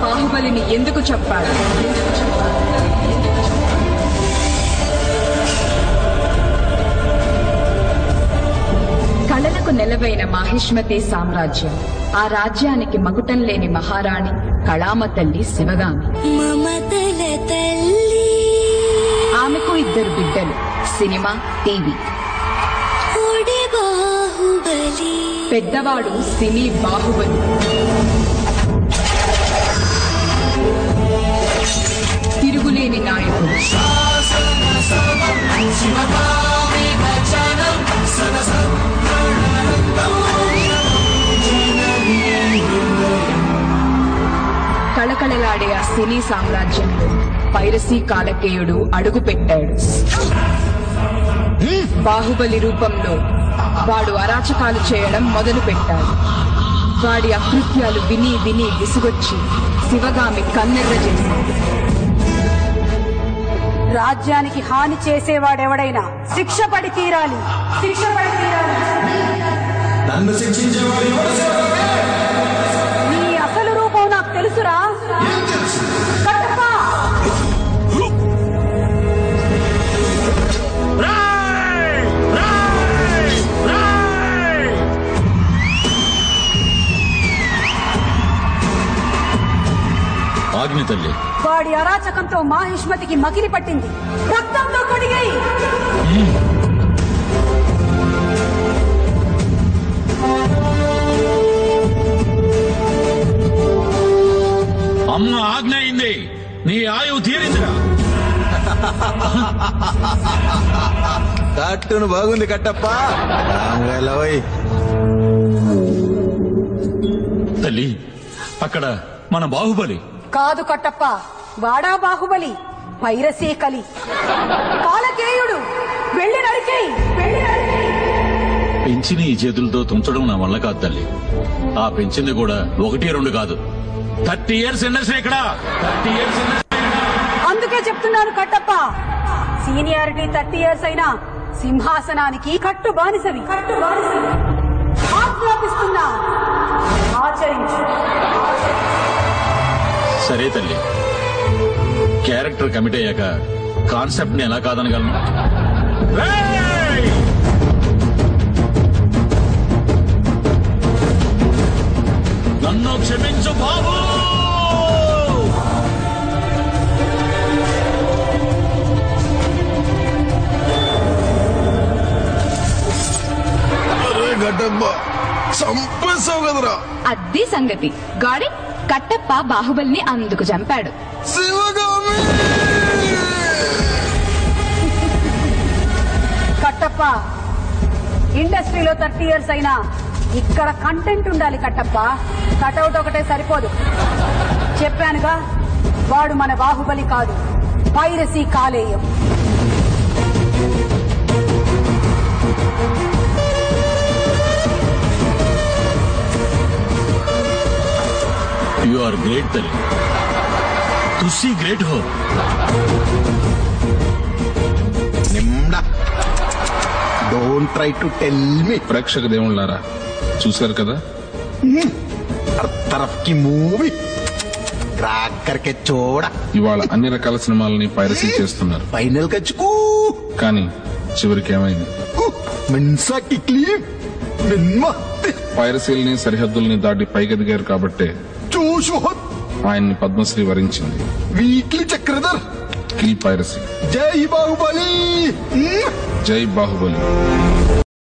బాహుబలిని ఎందుకు చెప్పాడు? కళలకు నెలవైన మాహిష్మతి సామ్రాజ్యం ఆ రాజ్యానికి మకుటం లేని మహారాణి కళామ తల్లి శివగామి. మమతల తల్లి. ఆమెకు ఇద్దరు బిడ్డలు సినిమా టీవీ. పెద్దవాడు సినీ బాహుబలి. కళకళలాడే ఆ సినీ సామ్రాజ్యంలో పైరసీ కాలకేయుడు అడుగు పెట్టాడు బాహుబలి రూపంలో వాడు అరాచకాలు చేయడం మొదలు పెట్టాడు వాడి అకృత్యాలు విని విని విసుగొచ్చి శివగామి కన్నెర్ర చేసింది. రాజ్యానికి హాని చేసేవాడెవడైనా శిక్ష పడి తీరాలి. శిక్ష పడి తీరాలి. నన్ను శిక్షించేవాడు ఆజ్ఞ తల్లి. వాడి అరాచకంతో మాహిష్మతికి మకిలి పట్టింది. రక్తంతో కడిగాయి! అమ్మ ఆజ్ఞ అయింది. నీ ఆయువు తీరిందిరా. కార్టూన్ బాగుంది కట్టప్ప. తల్లి అక్కడ మన బాహుబలి. కాదు కట్టప్ప వాడా బాహుబలి పైరసీ కలి. కాలకేయుడు వెళ్ళి నరికేయి వెళ్ళి పెంచిన ఈ చేతులతో తుంచడం నా వల్ల కాదు తల్లి. ఆ పెంచింది కూడా ఒకటి రెండు కాదు. థర్టీ ఇయర్స్ ఇండస్ట్రీ ఇక్కడ. థర్టీ ఇయర్స్ అందుకే చెప్తున్నాను కట్టప్ప సీనియారిటీ థర్టీ ఇయర్స్ అయినా సింహాసనానికి కట్టు బానిసవి కట్టు బానిసవి ఆజ్ఞాపిస్తున్నా ఆచరించు. సరే తల్లి. క్యారెక్టర్ కమిట్ అయ్యాక కాన్సెప్ట్ని ఎలా కాదనగలను! నన్ను క్షమించు బాబు! చంపేసావు కదరా. అద్ది సంగతి. గాడి కట్టప్ప బాహుబలిని అందుకు చంపాడు. కట్టప్ప ఇండస్ట్రీలో థర్టీ ఇయర్స్ అయినా ఇక్కడ కంటెంట్ ఉండాలి కట్టప్ప. కటౌట్ ఒకటే సరిపోదు. చెప్పానుగా వాడు మన బాహుబలి కాదు. పైరసీ కాలేయం. యు ఆర్ గ్రేట్ తల్లి టు సీ గ్రేట్ హో నిమ్డా don't try to tell me ప్రేక్షక దేవుళ్ళారా చూశారు కదా तरफ की मूवी क्राक करके छोड़ा ఇవాళ అన్ని రకాల సినిమాలని పైరసీ చేస్తున్నారు फाइनल का चुकू కానీ చివరికి ఏమైంది मिन्सा की क्लीप मिन्मा పైరసీల్ని సరిహద్దుల్ని దాటి పైకెదిగారు కాబట్టే जोश बहुत ఆయన్ని పద్మశ్రీ వరించింది. వీక్లీ జై బాహుబలి! జై బాహుబలి.